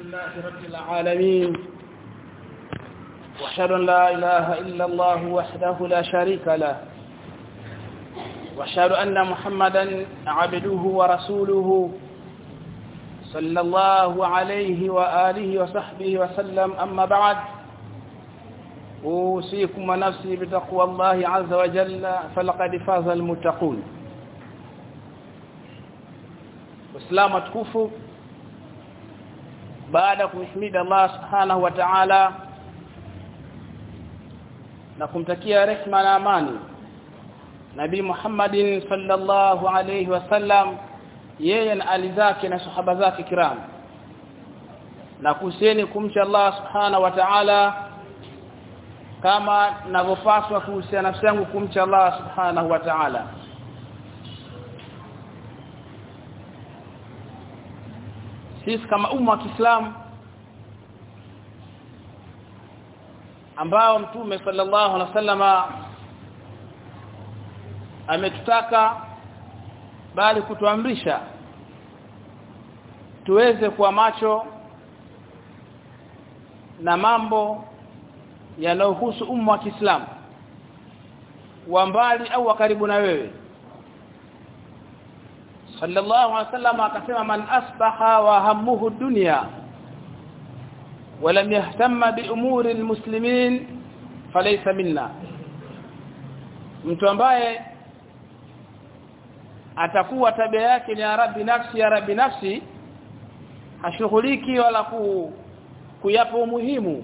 لله رب العالمين. وأشهد أن لا إله إلا الله وحده لا شريك له. وأشهد أن محمدا عبده ورسوله صلى الله عليه وآله وصحبه وسلم. أما بعد أوصيكم ونفسي بتقوى الله عز وجل فلقد فاز المتقون. Waislamu tukufu baada kumhimidi Allah Subhanahu wa Ta'ala na kumtakia rehma na amani Nabii Muhammadin sallallahu alayhi wasallam yeye na ali zake na sahaba zake kiram. Na kuhusieni kumcha Allah Subhanahu wa Ta'ala kama ninavyopaswa kuhusiana nafsi yangu kumcha Allah Subhanahu wa Ta'ala sisi kama umma wa Kiislamu ambao mtume sallallahu alaihi wasallama ametutaka bali kutuamrisha tuweze kuwa macho na mambo yanayohusu umma wa Kiislamu wa mbali au wa karibu na wewe sallallahu alaihi wasallam akasema man asbaha wa hammuhu dunya ولم يهتم بأمور المسلمين فليس منا mtu ambaye atakuwa tabia yake ni ya rabbi nafsi ya rabbi nafsi hashughuliki wala ku, kuyapa umuhimu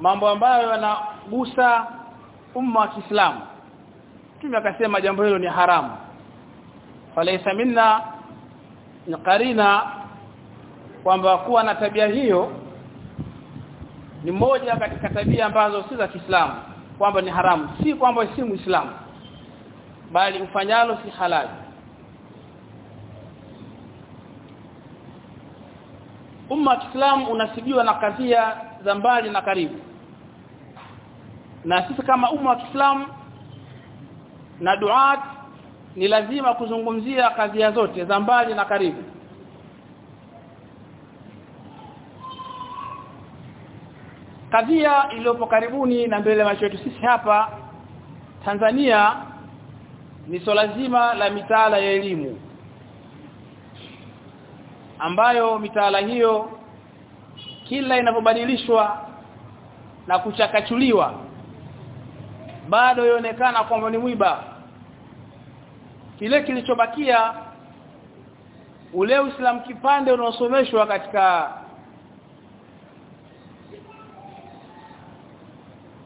mambo ambayo yanagusa umma wa Kiislamu Mtume akasema jambo hilo ni haramu falaisa minna ni karina kwamba kuwa na tabia hiyo ni moja katika tabia ambazo si za Kiislamu kwamba ni haramu. Si kwamba si muislamu bali ufanyalo si halali. Umma wa Kiislamu unasibiwa na kadhia za mbali na karibu. Na sisi kama umma wa Kiislamu na duat ni lazima kuzungumzia kadhia zote za mbali na karibu. Kadhia iliyopo karibuni na mbele macho yetu sisi hapa Tanzania ni swala zima la mitaala ya elimu ambayo mitaala hiyo kila inapobadilishwa na kuchakachuliwa bado ionekana kwamba ni mwiba kile kilichobakia ule Uislamu kipande unaosomeshwa katika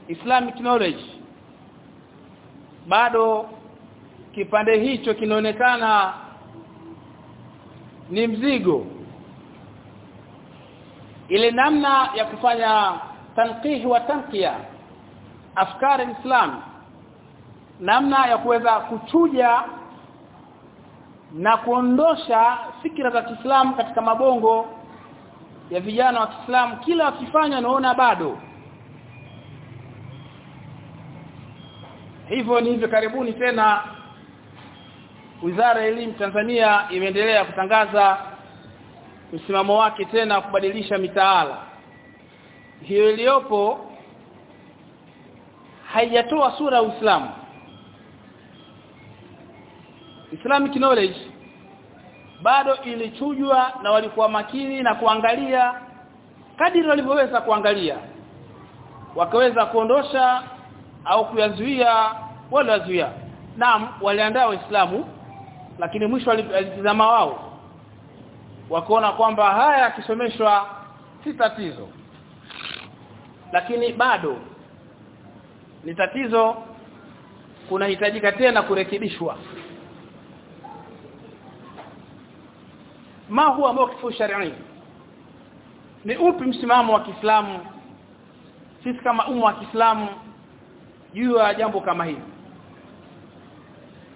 Islamic knowledge bado kipande hicho kinaonekana ni mzigo. Ile namna ya kufanya tanqih wa tanqiya afkari islam namna ya kuweza kuchuja na kuondosha fikra za Kiislamu katika mabongo ya vijana wa Kiislamu kila wakifanya naona bado. Hivyo ni hivyo karibuni tena. Wizara ya Elimu Tanzania imeendelea kutangaza msimamo wake tena kubadilisha mitaala. Hiyo iliyopo haijatoa sura ya Uislamu. Islamic knowledge bado ilichujwa na walikuwa makini na kuangalia kadiri walivyoweza kuangalia. Wakaweza kuondosha au kuyazuia wale wazuia. Naam waliandaa waislamu lakini mwisho walitazama wao. Wakaona kwamba haya yakisomeshwa si tatizo. Lakini bado ni tatizo kunahitajika tena kurekebishwa ma huwa mawqifu shar'i ni upi msimamo wa Kiislamu? Sisi kama umma wa Kiislamu juu ya jambo kama hili.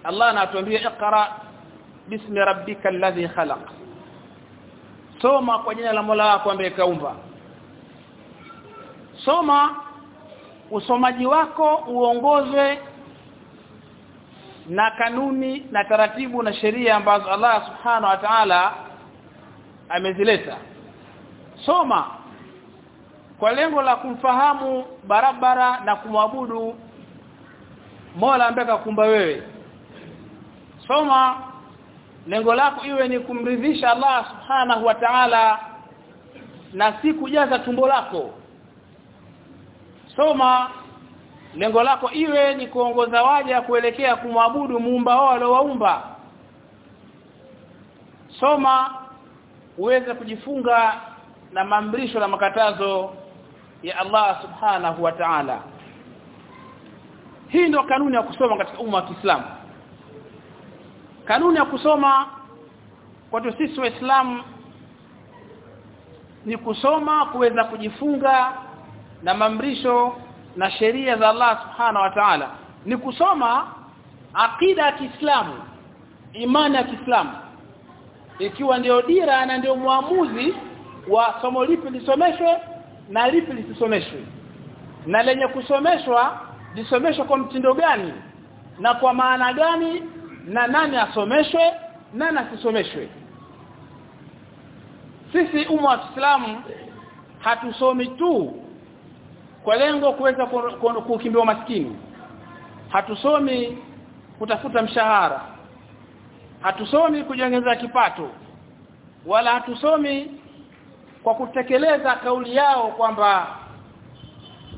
Allah anatuambia iqra bismi rabbika alladhi khalaq. Soma kwa jina la Mola wako ambaye kaumba. Soma usomaji wako uongozwe na kanuni na taratibu na sheria ambazo Allah subhanahu wa ta'ala amezileta. Soma kwa lengo la kumfahamu barabara na kumwabudu Mola ambaye kakumba wewe. Soma lengo lako iwe ni kumridhisha Allah subhanahu wa ta'ala na si kujaza tumbo lako. Soma lengo lako iwe ni kuongoza waja kuelekea kumwabudu muumba wao aliowaumba soma uweze kujifunga na maamrisho na makatazo ya Allah subhanahu wa ta'ala. Hii ndio kanuni ya kusoma katika umma wa Kiislamu. Kanuni ya kusoma kwa sisi waislamu ni kusoma kuweza kujifunga na maamrisho na sheria za Allah subhanahu wa ta'ala. Ni kusoma akida ya Kiislamu imani ya Kiislamu ikiwa ndio dira na ndio muamuzi wa somo lipi lisomeshwe na lipi lisisomeshwe. Na lenye kusomeshwa lisomeshwe kwa mtindo gani? Na kwa maana gani? Na nani asomeshwe? Nani asisomeshwe? Sisi umma wa Kiislamu hatusomi tu kwa lengo kuweza kukimbia maskini hatusomi kutafuta mshahara hatusomi kujengeza kipato wala hatusomi kwa kutekeleza kauli yao kwamba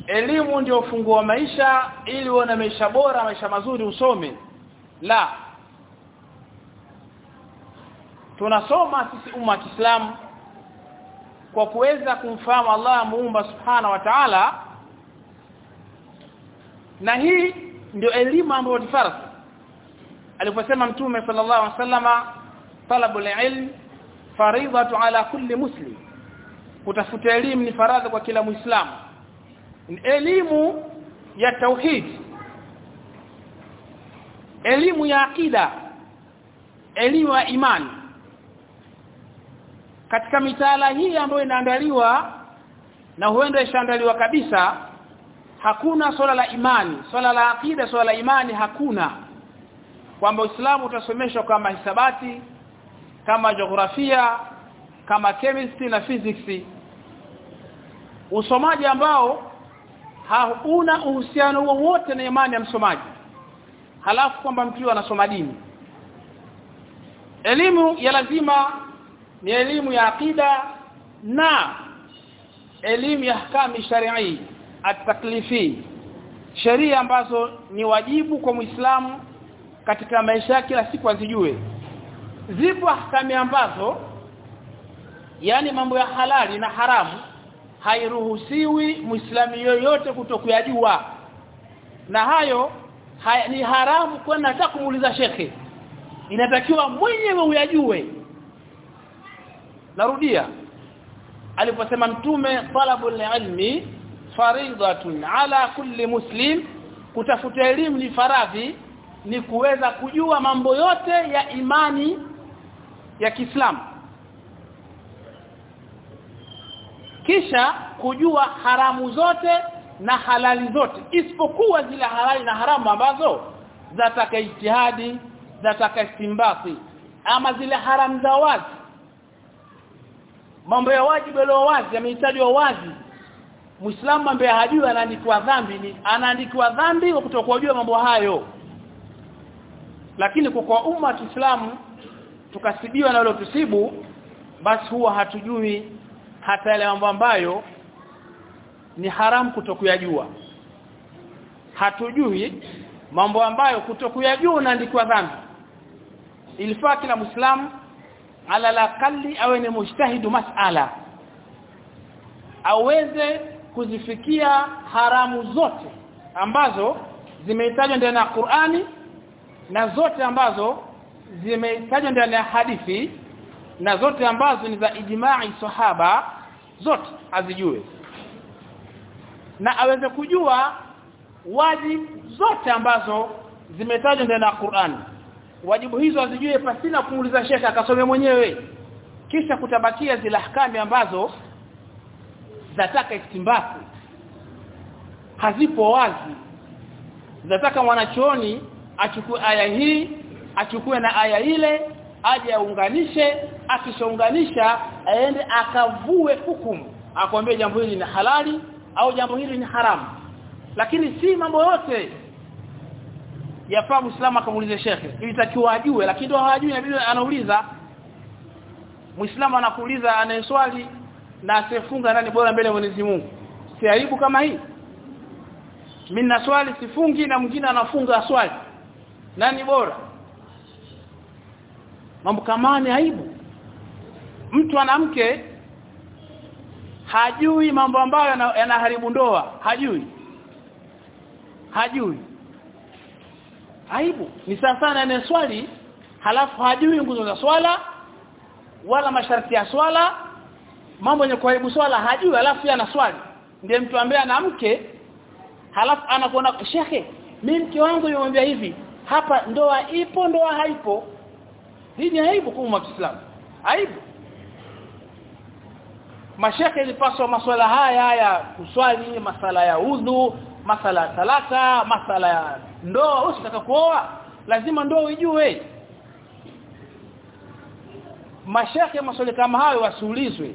elimu ndio ufunguo wa maisha ili uone maisha bora maisha mazuri usome. La tunasoma sisi umma wa Kiislamu kwa kuweza kumfahamu Allah muumba subhana wa ta'ala. Na hii ndio elimu ambayo ni faradhi aliposema mtume sallallahu alaihi wasallama talabul ilm faridatu ala kulli muslim. Kutafuta elimu ni faradha kwa kila muislamu. Elimu ya tauhid elimu ya akida elimu ya imani. Katika mitaala hii ambayo inaandaliwa na huenda ishaandaliwa kabisa hakuna swala la imani swala la akida swala la imani hakuna kwamba Uislamu utasomeshwa kama hisabati kama jiografia kama chemistry na physics. Usomaji ambao hauna uhusiano wowote na imani ya msomaji halafu kwamba mtu anasoma dini. Elimu ya lazima ni elimu ya akida na elimu ya hukami sharii at-taklifi sheria ambazo ni wajibu kwa Muislamu katika maisha kila siku azijue. Zipo ahkami ambazo yani mambo ya halali na haramu hairuhusiwi muislamu yoyote kutokuyajua. Na hayo haya, ni haramu kwenda hata kumuuliza shekhe. Inatakiwa mwenyewe uyajue. Narudia aliposema mtume talabul ilmi faridatun ala kulli muslim kutafuta elimu ni faradhi ni kuweza kujua mambo yote ya imani ya Kiislamu. Kisha kujua haramu zote na halali zote. Isipokuwa zile halali na haramu ambazo zataka ijtihadi zataka istimbati ama zile haramu za wazi. Mambo ya wajibu yaliyo wazi yamehitajwa wazi. Muislamu ambaye hajui anaandikiwa dhambi ni anaandikiwa dhambi kwa kutokujua mambo hayo lakini kwa umma wa Kiislamu tukasibiwa na tusibu basi huwa hatujui hata yale mambo ambayo ni haramu kutokuyajua. Hatujui mambo ambayo kutokuyajua unaandikiwa dhambi. Ilifaa kila muislamu ala la kalli awe ni mujtahidu mas'ala aweze kuzifikia haramu zote ambazo zimehitajwa ndani ya Qur'ani na zote ambazo zimetajwa ndani ya hadithi na zote ambazo ni za ijma'i sahaba zote azijue na aweze kujua wajibu zote ambazo zimetajwa ndani ya Qur'an. Wajibu hizo azijue pasina kumuuliza shekha akasome mwenyewe. Kisha kutabakia zile ahkami ambazo zataka istimbaku. Hazipo wazi. Zataka mwanachuoni achukue aya hii achukue na aya ile aje aunganishe akishaunganisha aende akavue hukumu. Akwambie jambo hili ni halali au jambo hili ni haramu. Lakini si mambo yote yafaa muislamu akamuulize shekhe. Ilitakiwa ajue lakini ndio hawajui inabidi anauliza. Muislamu anakuuliza anayeswali na asifunga nani bora mbele ya Mwenyezi Mungu. Si aibu kama hii? Mimi na swali sifungi na mwingine anafunga swali nani bora? Mambo kama ni aibu. Mtu anamke hajui mambo ambayo yanaharibu ndoa. Hajui. Hajui. Aibu. Ni sana sana swali halafu hajui nguzo za swala wala masharti ya swala. Mambo yenye kuharibu swala hajui halafu ana swali. Ndiye mtu ambaye ana mke halafu anakuona shekhe mimi mke wangu yomwambia hivi hapa ndoa ipo ndoa haipo. Hii ni aibu kwa Kiislamu. Aibu. Mashaka ilipaswa masuala haya haya kuswali masala ya udhu masala ya talaka masala ya ndoa. Usitaka kuoa lazima ndoa ujue mashaka maswali kama hayo wasiulizwe.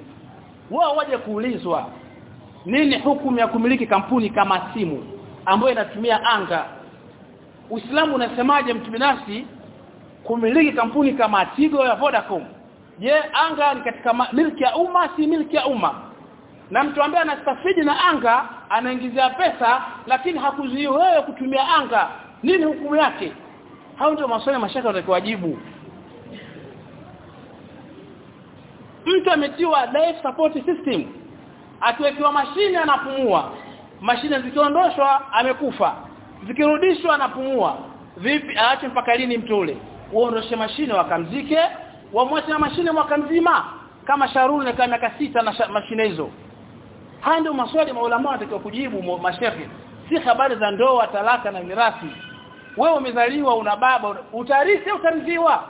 Wao waje kuulizwa nini hukumu ya kumiliki kampuni kama simu ambayo inatumia anga Uislamu unasemaje mtu binafsi kumiliki kampuni kama Tigo ya Vodacom? Je anga ni katika milki ya umma si milki ya umma? Na mtu ambaye anastafidi na anga anaingizia pesa lakini hakuzuiwi wewe kutumia anga. Nini hukumu yake? Hao ndio maswali mashaka watakayowajibu. Mtu ametiwa life support system. Akiwekewa mashine anapumua. Mashine zikiondoshwa amekufa zikirudishwa anapumua vipi aache mpaka lini mtu ule uondoshe mashine wakamzike wamwache na mashine mwaka mzima kama sharuni na kama miaka sita na mashine hizo. Haya ndio maswali maulama wanatakiwa kujibu mashehe. Si habari za ndoa talaka na mirathi. Wewe umezaliwa una baba utarithi utarithiwa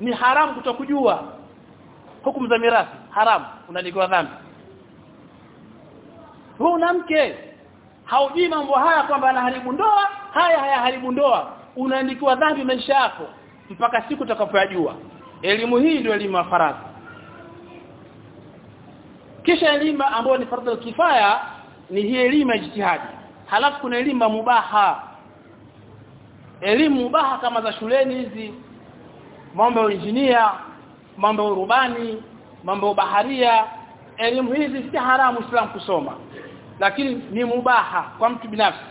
ni haramu kutokujua. Hukumu za mirathi haramu unalikiwa dhambi. Wewe una mke haujui mambo haya kwamba anaharibu ndoa? Haya hayaharibu ndoa. Unaandikiwa dhambi maisha yako mpaka siku utakapoyajua. Elimu hii ndio elimu ya faradhi kisha elimu ambayo ni fardhu kifaya ni hii elimu ya jitihadi. Halafu kuna elimu mubaha. Elimu mubaha kama za shuleni hizi. Mambo ya injinia mambo ya urubani mambo ya baharia elimu hizi si haramu Islam kusoma lakini ni mubaha kwa mtu binafsi.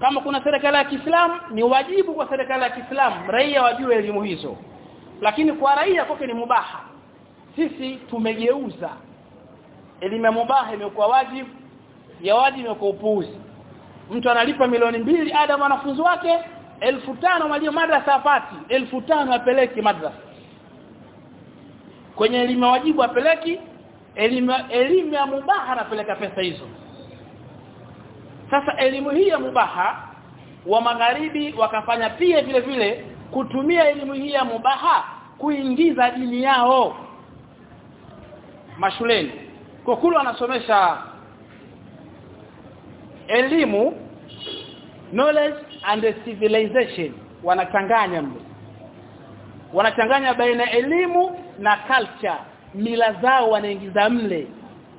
Kama kuna serikali ya Kiislamu ni wajibu kwa serikali ya Kiislamu raia wajue elimu hizo. Lakini kwa raia koke ni mubaha. Sisi tumegeuza. Elimu ya mubaha imekuwa wajibu ya wajibu imekuwa upuuzi. Mtu analipa milioni mbili ada wanafunzi wake elfu tano mwalimu madrasa apati elfu tano apeleki madrasa. Kwenye elimu wajibu apeleki elimu elimu ya mubaha anapeleka pesa hizo. Sasa elimu hii ya mubaha wa magharibi wakafanya pia vile vile kutumia elimu hii ya mubaha kuingiza dini yao mashuleni. Kwa kule wanasomesha elimu knowledge and civilization. Wanachanganya mbe wanachanganya baina elimu na culture mila zao wanaingiza mle.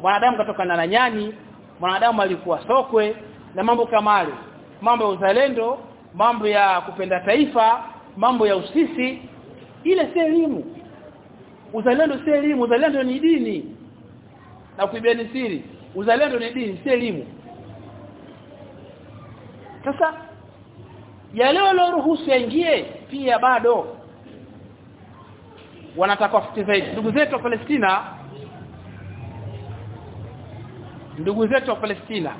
Mwanadamu katoka na nyani mwanadamu alikuwa sokwe na mambo kama hayo. Mambo ya uzalendo mambo ya kupenda taifa mambo ya usisi ile si elimu. Uzalendo si elimu uzalendo ni dini. Na kuibiani siri uzalendo ni dini si elimu. Sasa yale walioruhusu yaingie pia bado wanataka wafute zaidi ndugu zetu wa Palestina ndugu zetu wa Palestina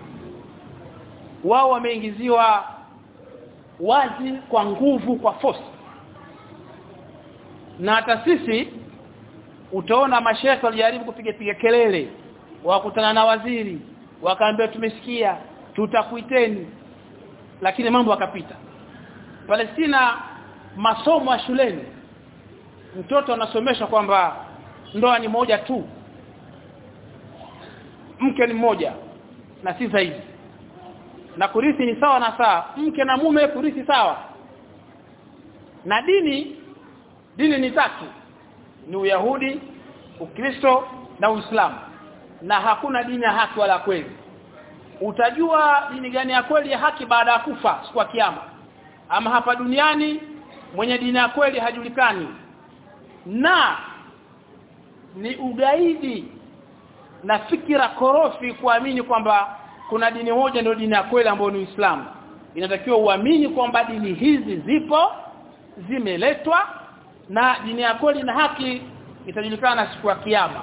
wao wameingiziwa wazi kwa nguvu kwa force. Na hata sisi utaona mashehe walijaribu kupiga piga kelele wakutana na waziri wakaambia tumesikia tutakuiteni. Lakini mambo akapita Palestina masomo ya shuleni mtoto anasomeshwa kwamba ndoa ni moja tu. Mke ni mmoja na si zaidi. Na kurithi ni sawa na sawa mke na mume kurithi sawa. Na dini dini ni tatu. Ni Uyahudi Ukristo na Uislamu. Na hakuna dini ya haki wala kweli. Utajua dini gani ya kweli ya haki baada ya kufa siku ya kiyama? Ama hapa duniani mwenye dini ya kweli hajulikani na ni ugaidi na fikira korofi kuamini kwamba kuna dini moja ndio dini ya kweli ambayo ni Uislamu. Inatakiwa uamini kwamba dini hizi zipo zimeletwa na dini ya kweli na haki itajulikana siku ya kiyama.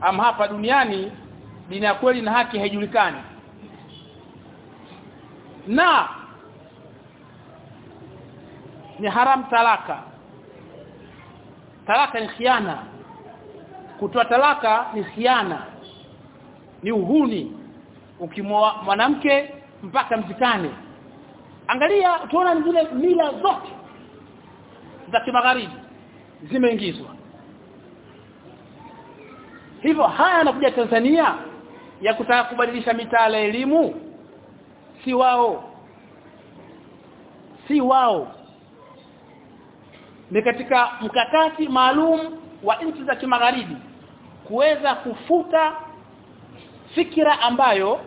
Ama hapa duniani dini ya kweli na haki haijulikani. Na ni haram talaka talaka ni khiana. Kutoa talaka ni khiana. Ni uhuni. Ukimwoa mwanamke mpaka mzikane angalia tuona zile mila zote za kimagharibi zimeingizwa. Hivyo haya yanakuja Tanzania ya kutaka kubadilisha mitaala elimu. Si wao. Si wao ni katika mkakati maalum wa nchi za kimagharibi kuweza kufuta fikira ambayo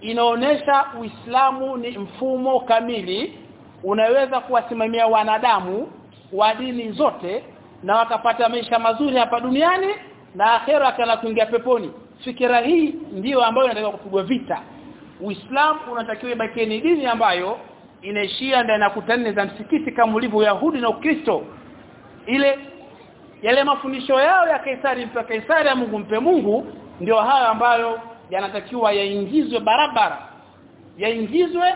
inaonesha Uislamu ni mfumo kamili unaweza kuwasimamia wanadamu wa dini zote na wakapata maisha mazuri hapa duniani na akhera kana kuingia peponi. Fikira hii ndiyo ambayo inatakiwa kupigwa vita. Uislamu unatakiwa ibaki ni dini ambayo inaishia ndani ya kutane za msikiti kama ulivyo Yahudi na Ukristo. Ile yale mafundisho yao ya Kaisari mpe Kaisari ya Mungu mpe Mungu ndio hayo ambayo yanatakiwa yaingizwe barabara. Yaingizwe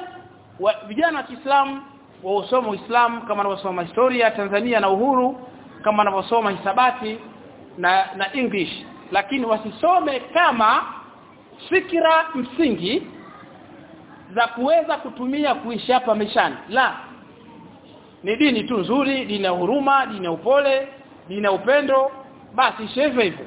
vijana wa Kiislamu wa usomo Uislamu kama wanavyosoma historia Tanzania na uhuru kama wanavyosoma hisabati na na English. Lakini wasisome kama fikira msingi za kuweza kutumia kuishi hapa maishani? La. Ni dini tu nzuri dini ya huruma dini ya upole dini ya upendo. Basi shehe hivyo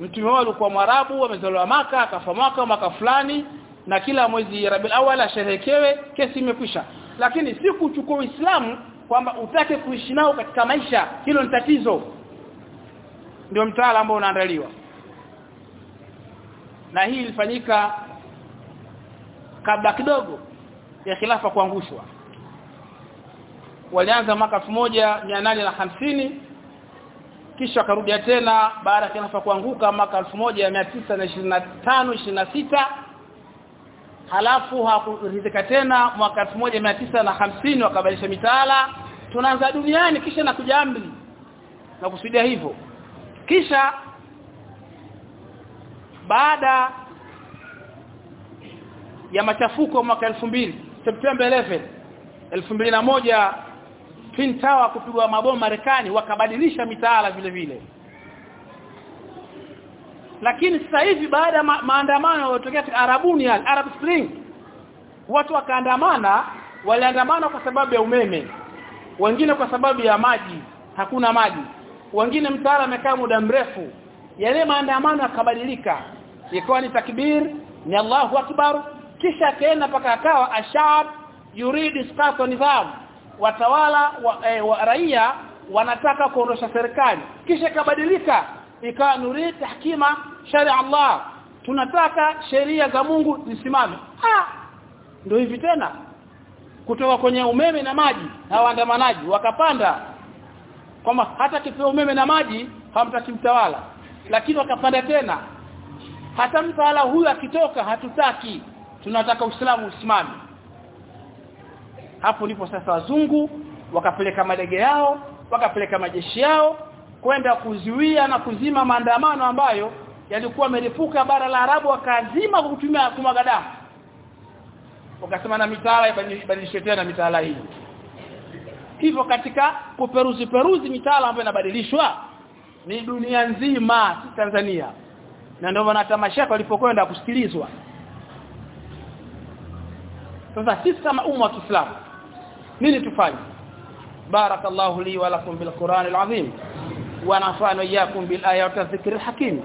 mtume wao alikuwa mwarabu amezaliwa maka akafa mwaka mwaka fulani na kila mwezi Rabiul Awwal asherekewe kesi imekwisha. Lakini si kuchukua Uislamu kwamba utake kuishi nao katika maisha. Hilo ni tatizo. Ndio mtaala ambao unaandaliwa. Na hii ilifanyika kabla kidogo ya khilafa kuangushwa. Walianza mwaka 1850 kisha wakarudia tena baada ya khilafa kuanguka mwaka 1925 26 halafu hakuridhika tena mwaka 1950 wakabadilisha mitaala tunaanza duniani kisha na kujambi na kusudia hivyo. Kisha baada ya machafuko mwaka 2000 September 11 2001 Twin Tower kupigwa mabomu Marekani wakabadilisha mitaala vile vile. Lakini sasa hivi baada ya ma maandamano yaliyotokea Arabuni Arab Spring watu wakaandamana waliandamana kwa sababu ya umeme wengine kwa sababu ya maji hakuna maji. Wengine mtaala amekaa muda mrefu yale maandamano yakabadilika. Ikawa ni takbir ni Allahu akbar kisha tena paka akawa ashab yuridi sqata nidham watawala wa, eh, wa raia wanataka kuondosha serikali. Kisha kabadilika ikawa nuri tahkima sharia Allah. Tunataka sheria za Mungu zisimame. Ah ndio hivi tena. Kutoka kwenye umeme na maji na waandamanaji wakapanda. Kwamba hata kipewa umeme na maji hamtaki mtawala. Lakini wakapanda tena. Hata mtawala huyu akitoka hatutaki tunataka Uislamu usimame. Hapo ndipo sasa wazungu wakapeleka madege yao wakapeleka majeshi yao kwenda kuzuia na kuzima maandamano ambayo yalikuwa yamelipuka bara la Arabu wakazima kwa kutumia kumwaga damu. Wakasema na mitaala ibadilishwe tena mitaala hii. Hivyo katika kuperuzi peruzi mitaala ambayo inabadilishwa ni dunia nzima si Tanzania. Na ndio maana tamasha walipokwenda kusikilizwa sasa sisi kama umma wa Kiislamu nini tufanye barakallahu li wa lakum bil Qur'an al-azim wa nafa'ana iyyakum bil ayati dhikr al-hakim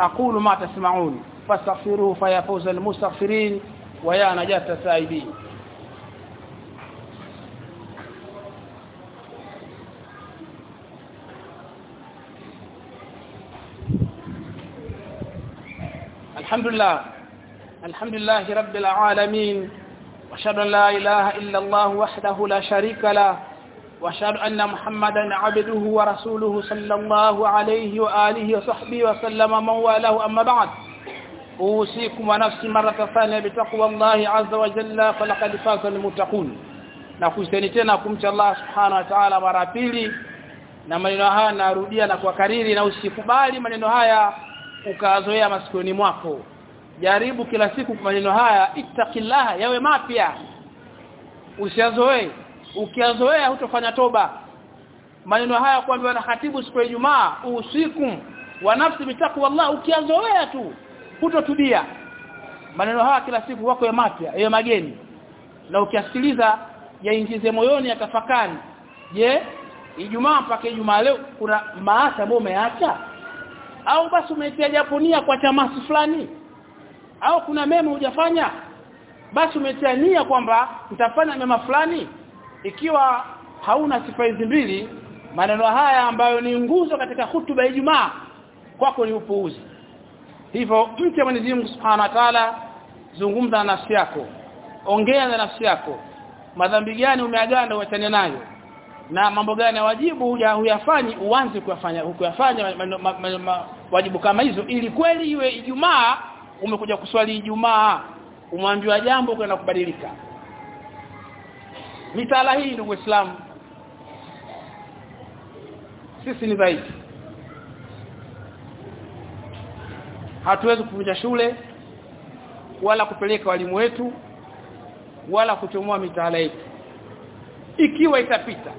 aqulu ma tasma'un fastaghfiruhu fayafuzu al-mustaghfirin wa ya najata saibin الحمد لله الحمد لله رب العالمين واشهد ان لا اله الا الله وحده لا شريك له واشهد ان محمدا عبده ورسوله صلى الله عليه واله وصحبه وسلم من والاه اما بعد اوصيكم ونفسي مره ثانيه بتقوى الله عز وجل فلقد فاز المتقون na kuiseni tena kumcha Allah subhanahu wa ta'ala mara pili na maneno haya narudia na kuwakariri na usikubali maneno haya ukazoea masikioni mwako jaribu kila siku maneno haya ittaqillaha yawe mapya. Usiazoee ukiazoea hutofanya toba. Maneno haya kuambiwa na khatibu siku ya Ijumaa usiku. Wa nafsi bitaqwa Allah ukiazoea tu hutotubia maneno haya kila siku wako ya mapya ya mageni. Na ukiasikiliza yaingize moyoni ya tafakari. Je Ijumaa mpaka Ijumaa leo kuna maasi ambayo umeacha? Au basi umetia japonia kwa chamasi fulani au kuna mema hujafanya? Basi umetania kwamba utafanya mema fulani ikiwa hauna sifa hizi mbili. Maneno haya ambayo ni nguzo katika hutuba ya Ijumaa kwako ni upuuzi. Hivyo mche Mwenyezi Mungu Subhanahu wa Ta'ala zungumza na nafsi yako. Ongea na nafsi yako. Madhambi gani umeaganda uachane nayo? Na mambo gani ya wajibu huyafanyi uanze kuyafanya kuyafanya wajibu kama hizo ili kweli iwe Ijumaa umekuja kuswali Ijumaa umwambiwa jambo kwenda kubadilika. Mitaala hii ndugu Waislamu sisi ni dhaifu. Hatuwezi kuvunja shule wala kupeleka walimu wetu wala kuchomoa mitaala yetu. Ikiwa itapita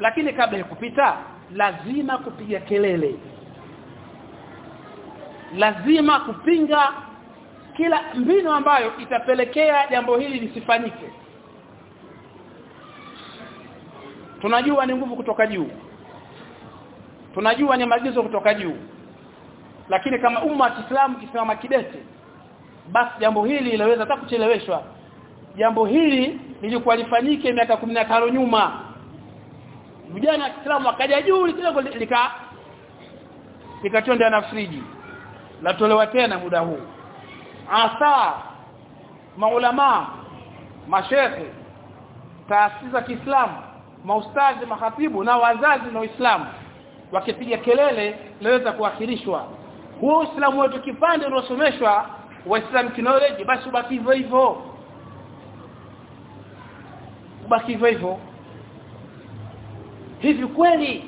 lakini kabla ya kupita lazima kupiga kelele lazima kupinga kila mbinu ambayo itapelekea jambo hili lisifanyike. Tunajua ni nguvu kutoka juu. Tunajua ni maagizo kutoka juu. Lakini kama umma wa Kiislamu kisimama kidete basi jambo hili linaweza hata kucheleweshwa. Jambo hili lilikuwa lifanyike miaka 15 nyuma. Vijana wa Kiislamu wakaja juu lika likatondea na friji latolewa tena muda huu. Asa maulama mashekhe taasisi za Kiislamu maustazi mahatibu na wazazi na Uislamu wakipiga kelele laweza kuakhirishwa huo Uislamu wetu kipande unaosomeshwa waislamu knowledge basi ubaki hivyo hivyo. Ubaki hivyo hivyo. Hivi kweli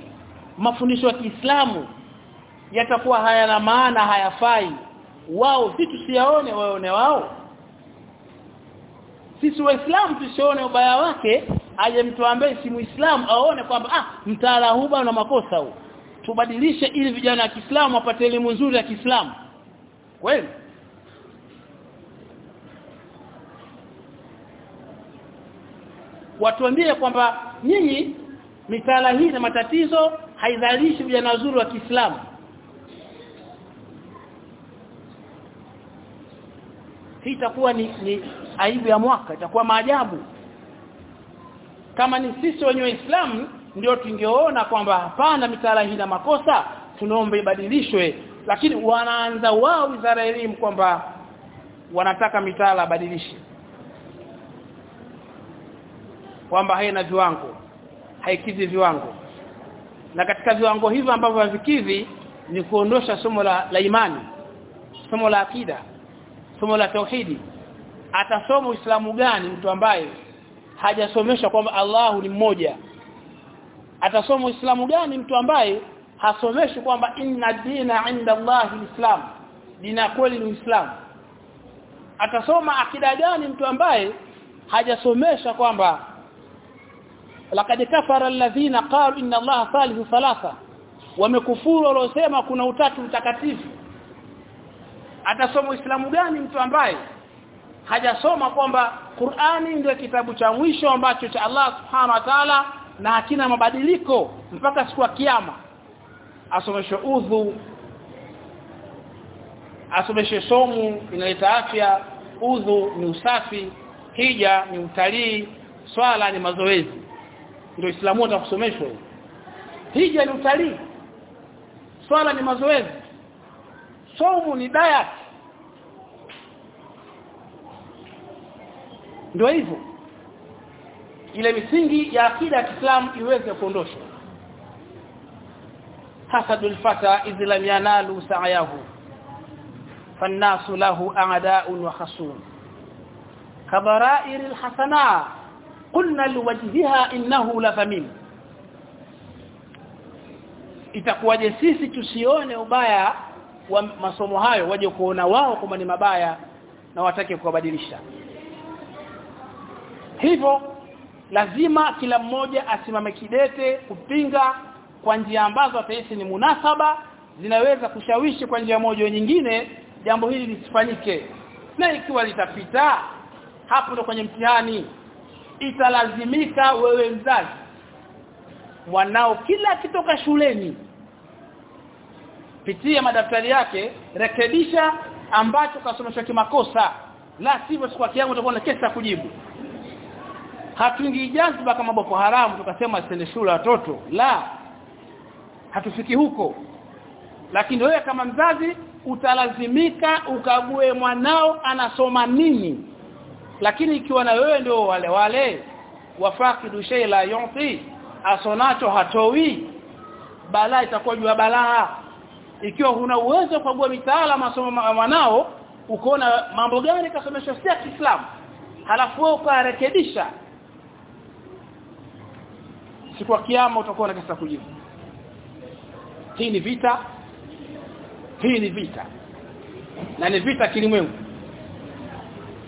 mafundisho ya Kiislamu yatakuwa hayana maana hayafai. Wao si tusiyaone waone wao? Sisi waislamu tusione ubaya wake aje mtu ambaye si muislamu aone kwamba ah mtaala huu una makosa huu. Tubadilishe ili vijana wa Kiislamu wapate elimu nzuri ya Kiislamu. Kweli? Watuambie kwamba nyinyi mitaala hii na matatizo haidhalishi vijana wazuri wa Kiislamu hii itakuwa ni, ni aibu ya mwaka itakuwa maajabu. Kama ni sisi wenye Uislamu ndio tungeona kwamba hapana mitaala hii na makosa tunaomba ibadilishwe. Lakini wanaanza wao wizara elimu kwamba wanataka mitaala badilishe kwamba haina viwango haikizi viwango. Na katika viwango hivyo ambavyo havikidhi ni kuondosha somo la, la imani somo la akida somo la tauhidi atasoma uislamu gani mtu ambaye hajasomeshwa kwamba Allahu ni mmoja? Atasoma uislamu gani mtu ambaye hasomeshi kwamba inna dina inda Allahi islam? Dina kweli ni uislamu. Atasoma akida gani mtu ambaye hajasomesha kwamba laqad kafara alladhina qalu inna allaha thalithu thalatha? Wamekufuru waliosema kuna utatu mtakatifu atasoma uislamu gani mtu ambaye hajasoma kwamba Qur'ani ndio kitabu cha mwisho ambacho cha Allah subhanahu wa ta'ala na hakina mabadiliko mpaka siku ya kiyama? Asomeshwe udhu asomeshe somu inaleta afya udhu ni usafi hija ni utalii swala ni mazoezi. Ndio Uislamu utakusomeshwa hija ni utalii swala ni mazoezi somu ni diet. Ndio hivyo. Ile misingi ya akida ya Kiislamu iweze kuondoshwa. Hasadul fata idh lam yanalu sa'yahu. Fannasu lahu a'da'un wa khasum. Kabara'iril hasana. Qulna liwajhiha innahu la thamim itakuwaje sisi tusione ubaya wa masomo hayo waje kuona wao kama ni mabaya na watake kuwabadilisha. Hivyo lazima kila mmoja asimame kidete kupinga kwa njia ambazo atahisi ni munasaba zinaweza kushawishi kwa njia moja nyingine jambo hili lisifanyike. Na ikiwa litapita hapo ndo kwenye mtihani. Italazimika wewe mzazi mwanao kila akitoka shuleni pitia madaftari yake rekebisha ambacho kasomeshwa kimakosa. La sivyo siku yangu utakuwa na kesa kujibu. Hatuingii jazba kama boko haramu tukasema sende shule watoto. La hatufiki huko. Lakini wewe kama mzazi utalazimika ukague mwanao anasoma nini. Lakini ikiwa na wewe ndio wale wale wafakidu shay la yunti asonacho hatowi balaa itakuwa juu balaa ikiwa huna uwezo kugua mitaala masomo mwanao ukoona mambo gani kasomeshwa si ya Kiislamu halafu wewe ukarekebisha siku ya kiyama utakuwa na kesa kujibu hii ni vita. Hii ni vita. Na ni vita kilimwengu.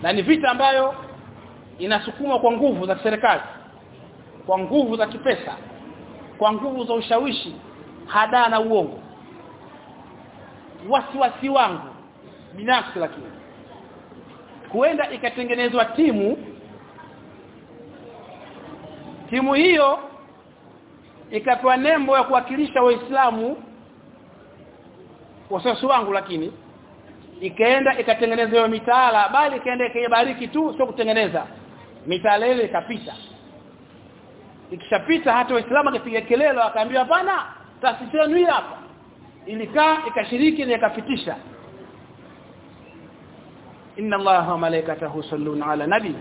Na ni vita ambayo inasukumwa kwa nguvu za serikali kwa nguvu za kipesa kwa nguvu za ushawishi hadaa na uongo wasiwasi wangu. Binafsi lakini. Huenda ikatengenezwa timu. Timu hiyo ikapewa nembo ya kuwakilisha waislamu. Wasasi wangu lakini. Ikaenda ikatengenezewa mitaala bali ikaenda ikaibariki tu sio kutengeneza. Mitaala ile ikapita. Ikishapita hata waislamu akipiga kelele akaambiwa hapana taasisi yenu hapa ilikaa ikashiriki na ikapitisha. Inna allaha wa malaikatahu yusalluna ala nabi.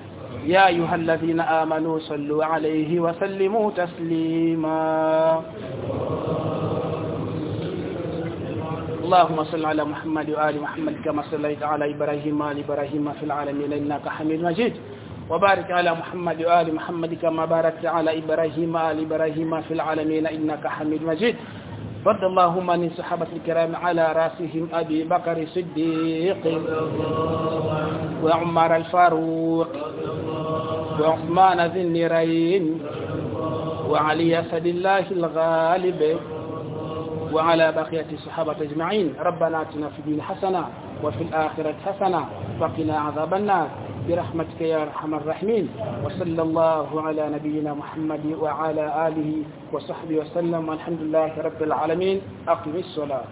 يا أيها الذين آمنوا صلوا عليه وسلموا تسليما اللهم صل على محمد وآل محمد كما صليت على إبراهيم وآل إبراهيم في العالمين إنك حميد مجيد وبارك على محمد وآل محمد كما باركت على إبراهيم وآل إبراهيم في العالمين إنك حميد مجيد رد اللهم من صحابة الكرام على رأسهم أبي بكر الصديق وعمر الفاروق وعثمان ذي النيرين وعلي أسد الله الغالب وعلى بقية الصحابة أجمعين. ربنا آتنا في الدين حسنة وفي الآخرة حسنة وقنا عذاب النار. برحمتك يا أرحم الراحمين. وصلى الله على نبينا محمد وعلى آله وصحبه وسلم والحمد لله رب العالمين. أقم الصلاة.